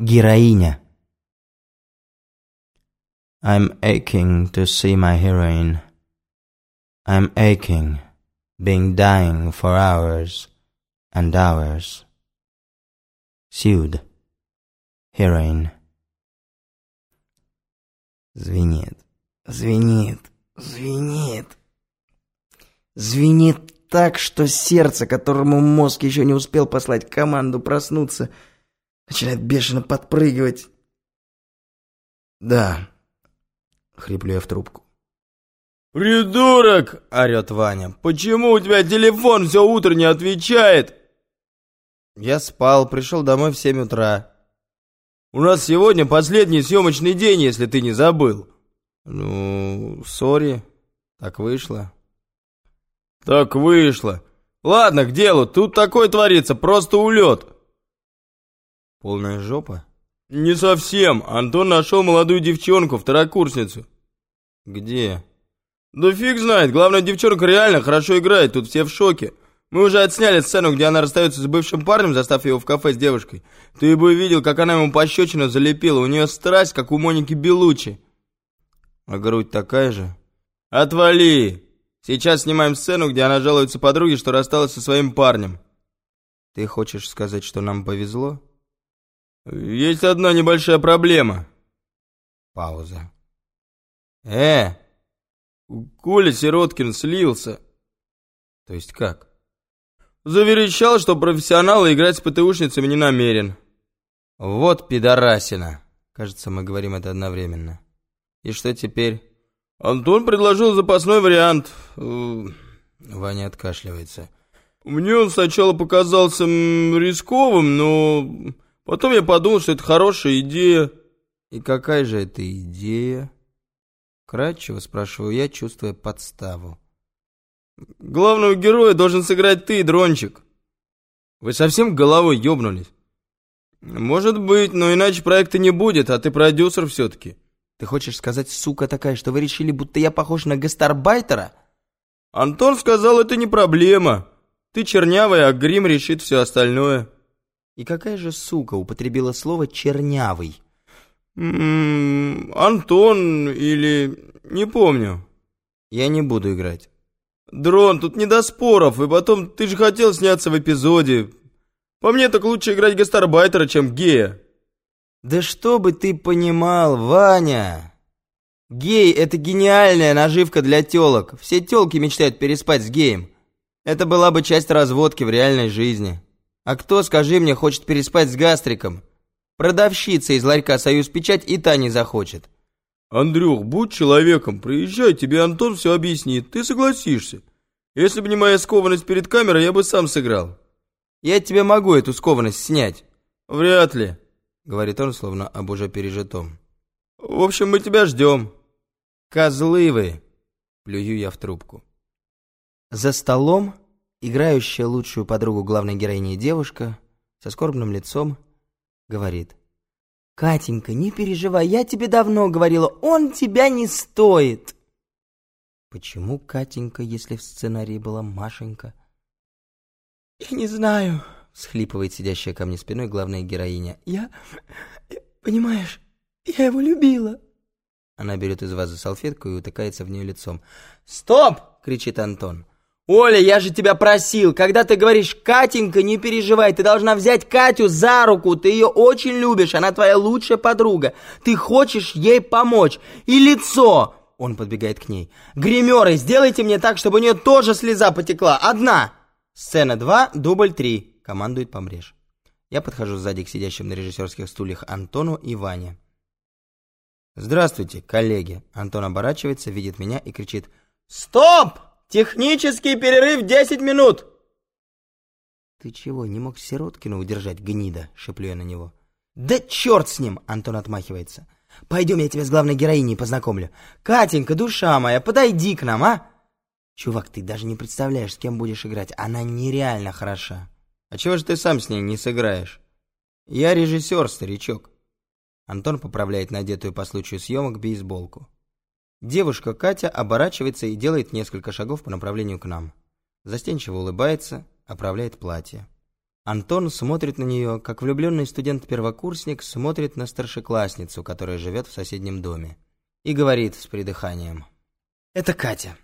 Героиня. I'm aching to see my heroine. I'm aching, being dying for hours and hours. Sued. Heroine. Звенит, звенит, звенит. Звенит так, что сердце, которому мозг еще не успел послать команду проснуться, начинает бешено подпрыгивать. «Да», — хриплю я в трубку. «Придурок!» — орет Ваня. «Почему у тебя телефон все утро не отвечает?» Я спал, пришел домой в семь утра. «У нас сегодня последний съемочный день, если ты не забыл». Ну, сори, так вышло. «Так вышло. Ладно, к делу. Тут такое творится, просто улет». Полная жопа? «Не совсем. Антон нашел молодую девчонку, второкурсницу». Где? «Да фиг знает. Главное, девчонка реально хорошо играет. Тут все в шоке. Мы уже отсняли сцену, где она расстается с бывшим парнем, застав его в кафе с девушкой. Ты бы видел, как она ему пощечину залепила. У нее страсть, как у Моники Белучи». А грудь такая же? «Отвали! Сейчас снимаем сцену, где она жалуется подруге, что рассталась со своим парнем». Ты хочешь сказать, что нам повезло? «Есть одна небольшая проблема». Пауза. Э, Коля Сироткин слился. то есть как? Заверещал, что профессионал играть с ПТУшницами не намерен. Вот пидорасина. Кажется, мы говорим это одновременно. И что теперь? Антон предложил запасной вариант. Э, Ваня откашливается. Мне он сначала показался рисковым, но потом я подумал, что это хорошая идея. И какая же это идея? Кратчево спрашиваю я, чувствуя подставу. Главного героя должен сыграть ты, Дрончик. Вы совсем головой ёбнулись? Может быть, но иначе проекта не будет, а ты продюсер все-таки. Ты хочешь сказать, сука такая, что вы решили, будто я похож на гастарбайтера? Антон сказал, это не проблема. Ты чернявый, а грим решит все остальное. И какая же сука употребила слово «чернявый»? М, Антон или... не помню. Я не буду играть. Дрон, тут не до споров, и потом ты же хотел сняться в эпизоде. По мне так лучше играть гастарбайтера, чем гея. Да что бы ты понимал, Ваня? Гей — это гениальная наживка для телок. Все телки мечтают переспать с геем. Это была бы часть разводки в реальной жизни. А кто, скажи мне, хочет переспать с гастриком? Продавщица из ларька «Союз Печать» и та не захочет. Андрюх, будь человеком, приезжай, тебе Антон все объяснит, ты согласишься. Если бы не моя скованность перед камерой, я бы сам сыграл. Я тебе могу эту скованность снять, Вряд ли. говорит он, словно об уже пережитом. В общем, мы тебя ждем. Козлы вы! Плюю я в трубку. За столом играющая лучшую подругу главной героини девушка со скорбным лицом говорит. «Катенька, не переживай, я тебе давно говорила, он тебя не стоит!» Почему Катенька, если в сценарии была Машенька? «Я не знаю», — схлипывает сидящая ко мне спиной главная героиня. «Я... понимаешь, я его любила». Она берет из вазы салфетку и утыкается в нее лицом. «Стоп!» — кричит Антон. «Оля, я же тебя просил, когда ты говоришь «Катенька, не переживай», ты должна взять Катю за руку, ты ее очень любишь, она твоя лучшая подруга, ты хочешь ей помочь. И лицо!» Он подбегает к ней. «Гримеры, сделайте мне так, чтобы у нее тоже слеза потекла, одна!» «Сцена 2, дубль 3», командует помреж. Я подхожу сзади к сидящим на режиссерских стульях Антону и Ване. «Здравствуйте, коллеги!» Антон оборачивается, видит меня и кричит «Стоп! Технический перерыв 10 минут!» «Ты чего, не мог Сироткина удержать, гнида?» — шеплю я на него. «Да черт с ним!» — Антон отмахивается. «Пойдем, я тебя с главной героиней познакомлю. Катенька, душа моя, подойди к нам, а?» «Чувак, ты даже не представляешь, с кем будешь играть. Она нереально хороша». «А чего же ты сам с ней не сыграешь?» «Я режиссер, старичок». Антон поправляет надетую по случаю съемок бейсболку. Девушка Катя оборачивается и делает несколько шагов по направлению к нам. Застенчиво улыбается, оправляет платье. Антон смотрит на нее, как влюбленный студент-первокурсник смотрит на старшеклассницу, которая живет в соседнем доме. И говорит с придыханием. «Это Катя.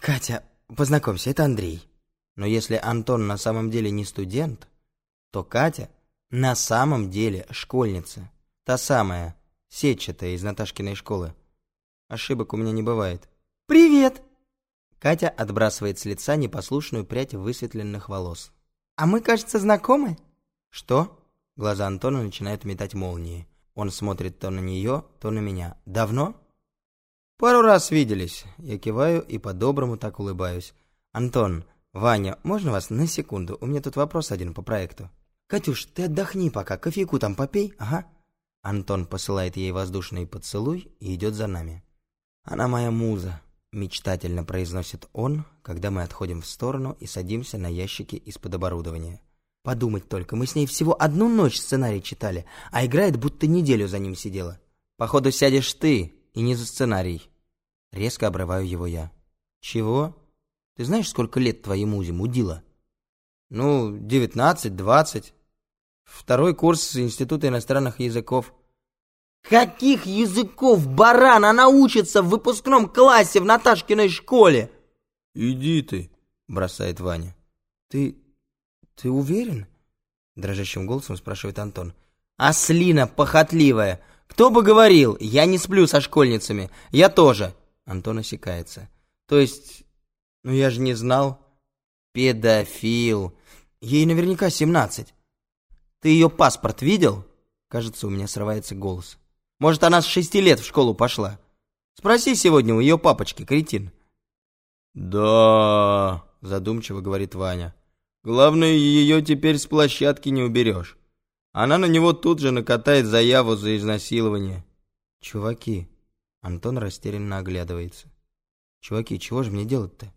Катя, познакомься, это Андрей». Но если Антон на самом деле не студент, то Катя на самом деле школьница. Та самая, сетчатая из Наташкиной школы. Ошибок у меня не бывает. «Привет!» Катя отбрасывает с лица непослушную прядь высветленных волос. «А мы, кажется, знакомы?» «Что?» Глаза Антона начинают метать молнии. Он смотрит то на нее, то на меня. «Давно?» «Пару раз виделись». Я киваю и по-доброму так улыбаюсь. «Антон, Ваня, можно вас на секунду? У меня тут вопрос один по проекту». «Катюш, ты отдохни пока, кофейку там попей, ага». Антон посылает ей воздушный поцелуй и идет за нами. «Она моя муза», — мечтательно произносит он, когда мы отходим в сторону и садимся на ящики из-под оборудования. «Подумать только, мы с ней всего одну ночь сценарий читали, а играет, будто неделю за ним сидела. Походу, сядешь ты, и не за сценарий». Резко обрываю его я. «Чего? Ты знаешь, сколько лет твоей музе, мудила?» «Ну, девятнадцать, двадцать. Второй курс Института иностранных языков». «Каких языков, баран? Она учится в выпускном классе в Наташкиной школе!» «Иди ты», — бросает Ваня. «Ты... ты уверен?» Дрожащим голосом спрашивает Антон. «Ослина похотливая! Кто бы говорил, я не сплю со школьницами, я тоже!» Антон осекается. «То есть... ну я же не знал...» «Педофил! Ей наверняка семнадцать. Ты ее паспорт видел?» Кажется, у меня срывается голос. Может, она с шести лет в школу пошла. Спроси сегодня у ее папочки, кретин». «Да...» — задумчиво говорит Ваня. «Главное, ее теперь с площадки не уберешь. Она на него тут же накатает заяву за изнасилование». «Чуваки...» — Антон растерянно оглядывается. «Чуваки, чего же мне делать-то?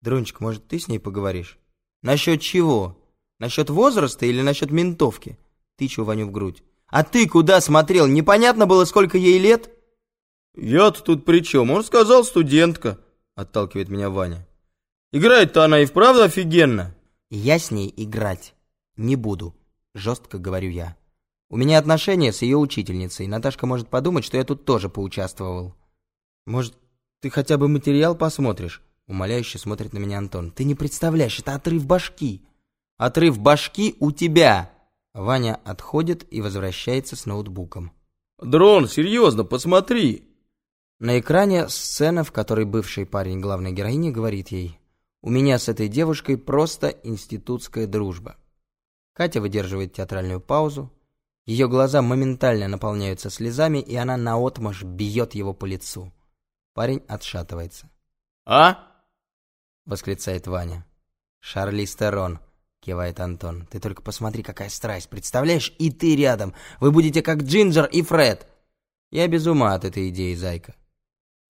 Дрончик, может, ты с ней поговоришь?» «Насчет чего? Насчет возраста или насчет ментовки?» Тычу Ваню в грудь. «А ты куда смотрел? Непонятно было, сколько ей лет?» «Я-то тут при чем? Он сказал студентка», — отталкивает меня Ваня. «Играет-то она и вправду офигенно». «Я с ней играть не буду», — жестко говорю я. «У меня отношения с ее учительницей. Наташка может подумать, что я тут тоже поучаствовал». «Может, ты хотя бы материал посмотришь?» Умоляюще смотрит на меня Антон. «Ты не представляешь, это отрыв башки». «Отрыв башки у тебя!» Ваня отходит и возвращается с ноутбуком. «Дрон, серьезно, посмотри!» На экране сцена, в которой бывший парень главной героини говорит ей «У меня с этой девушкой просто институтская дружба». Катя выдерживает театральную паузу, ее глаза моментально наполняются слезами, и она наотмашь бьет его по лицу. Парень отшатывается. «А?» — восклицает Ваня. «Шарли Стерон кивает Антон. «Ты только посмотри, какая страсть, представляешь? И ты рядом. Вы будете как Джинджер и Фред». Я без ума от этой идеи, зайка.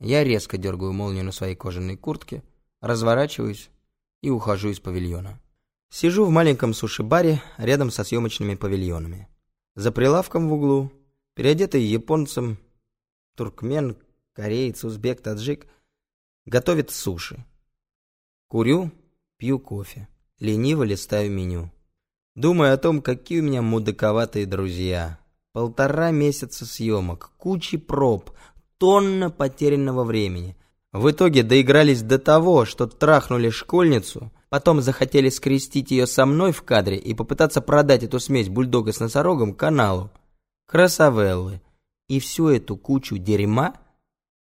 Я резко дергаю молнию на своей кожаной куртке, разворачиваюсь и ухожу из павильона. Сижу в маленьком суши-баре рядом со съемочными павильонами. За прилавком в углу, переодетый японцем, туркмен, кореец, узбек, таджик, готовит суши. Курю, пью кофе. Лениво листаю меню. Думаю о том, какие у меня мудаковатые друзья. Полтора месяца съемок, кучи проб, тонна потерянного времени. В итоге доигрались до того, что трахнули школьницу, потом захотели скрестить ее со мной в кадре и попытаться продать эту смесь бульдога с носорогом каналу. Красавеллы. И всю эту кучу дерьма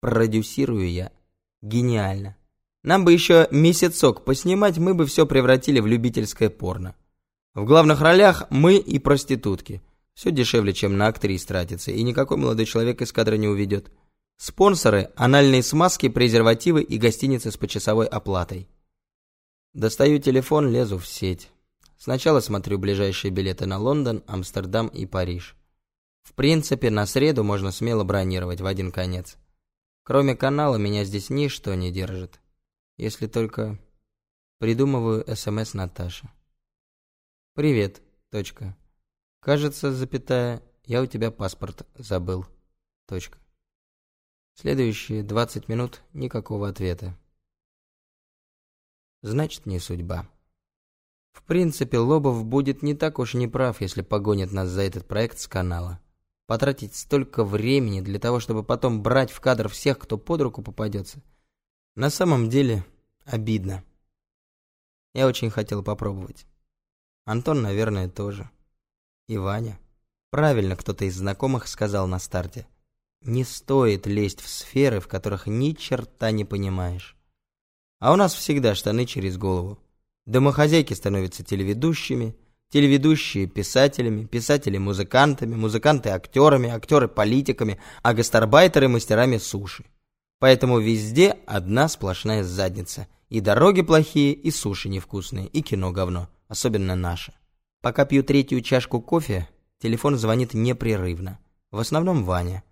продюсирую я. Гениально. Нам бы еще месяцок поснимать, мы бы все превратили в любительское порно. В главных ролях мы и проститутки. Все дешевле, чем на актрис тратится, и никакой молодой человек из кадра не уведет. Спонсоры – анальные смазки, презервативы и гостиницы с почасовой оплатой. Достаю телефон, лезу в сеть. Сначала смотрю ближайшие билеты на Лондон, Амстердам и Париж. В принципе, на среду можно смело бронировать в один конец. Кроме канала, меня здесь ничто не держит. Если только придумываю СМС Наташе. «Привет. Точка. Кажется, запятая, я у тебя паспорт забыл. Точка. Следующие 20 минут никакого ответа. Значит, не судьба. В принципе, Лобов будет не так уж неправ, если погонит нас за этот проект с канала. Потратить столько времени для того, чтобы потом брать в кадр всех, кто под руку попадется. На самом деле, обидно. Я очень хотел попробовать. Антон, наверное, тоже. И Ваня. Правильно кто-то из знакомых сказал на старте. Не стоит лезть в сферы, в которых ни черта не понимаешь. А у нас всегда штаны через голову. Домохозяйки становятся телеведущими, телеведущие писателями, писатели музыкантами, музыканты актерами, актеры политиками, а гастарбайтеры мастерами суши. Поэтому везде одна сплошная задница. И дороги плохие, и суши невкусные, и кино говно, особенно наше. Пока пью третью чашку кофе, телефон звонит непрерывно. В основном Ваня.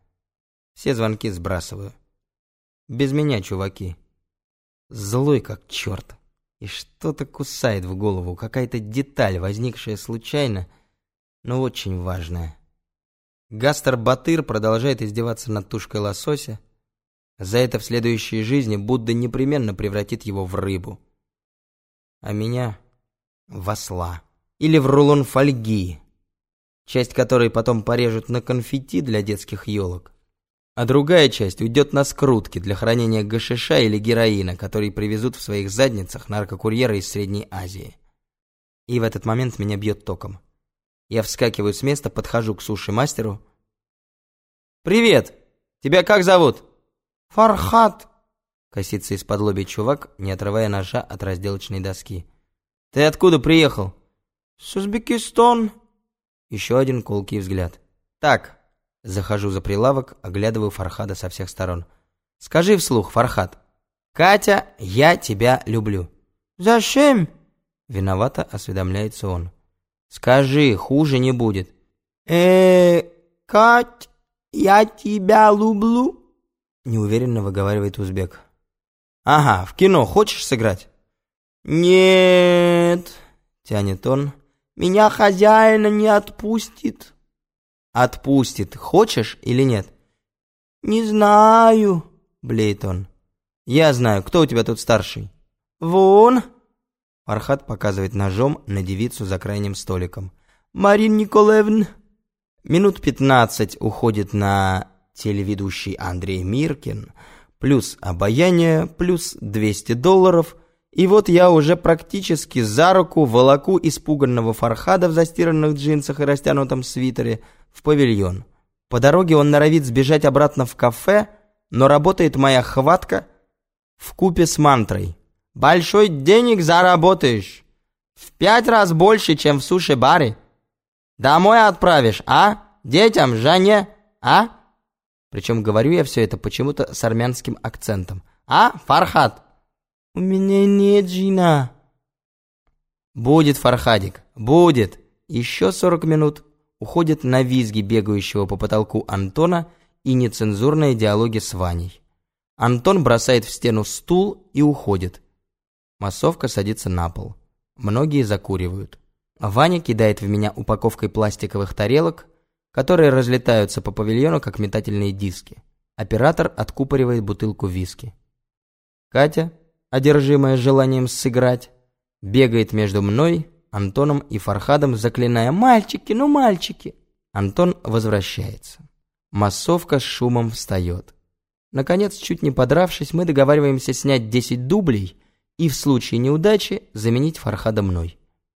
Все звонки сбрасываю. Без меня, чуваки. Злой как черт. И что-то кусает в голову, какая-то деталь, возникшая случайно, но очень важная. Гастер Батыр продолжает издеваться над тушкой лосося. За это в следующей жизни Будда непременно превратит его в рыбу. А меня в осла. Или в рулон фольги, часть которой потом порежут на конфетти для детских елок а другая часть уйдет на скрутки для хранения гашиша или героина, который привезут в своих задницах наркокурьеры из Средней Азии. И в этот момент меня бьет током. Я вскакиваю с места, подхожу к суши-мастеру. «Привет! Тебя как зовут?» «Фархат!» Косится из-под лоби чувак, не отрывая ножа от разделочной доски. «Ты откуда приехал?» «С Узбекистан!» Еще один колкий взгляд. «Так, Захожу за прилавок, оглядываю Фархада со всех сторон. «Скажи вслух, Фархад. Катя, я тебя люблю». «Зачем?» Виновато осведомляется он. «Скажи, хуже не будет». э Кать, я тебя люблю?» Неуверенно выговаривает узбек. «Ага, в кино хочешь сыграть?» «Нет», — тянет он, — «меня хозяина не отпустит». Отпустит. Хочешь или нет? Не знаю, блеет он. Я знаю, кто у тебя тут старший? Вон. Архат показывает ножом на девицу за крайним столиком. Марин Николаевна. Минут пятнадцать уходит на телеведущий Андрей Миркин, плюс обаяние, плюс 200 долларов, и вот я уже практически за руку волоку испуганного Фархада в застиранных джинсах и растянутом свитере – в павильон. По дороге он норовит сбежать обратно в кафе, но работает моя хватка в купе с мантрой. «Большой денег заработаешь. В пять раз больше, чем в суши-баре. Домой отправишь, а? Детям, жене, а?» Причем говорю я все это почему-то с армянским акцентом. «А, Фархад?» «У меня нет жена». «Будет, Фархадик, будет. Еще сорок минут» уходит на визги бегающего по потолку Антона и нецензурные диалоги с Ваней. Антон бросает в стену стул и уходит. Массовка садится на пол. Многие закуривают. Ваня кидает в меня упаковкой пластиковых тарелок, которые разлетаются по павильону, как метательные диски. Оператор откупоривает бутылку виски. Катя, одержимая желанием сыграть, бегает между мной Антоном и Фархадом, заклиная «Мальчики, ну мальчики!». Антон возвращается. Массовка с шумом встает. Наконец, чуть не подравшись, мы договариваемся снять 10 дублей и в случае неудачи заменить Фархада мной.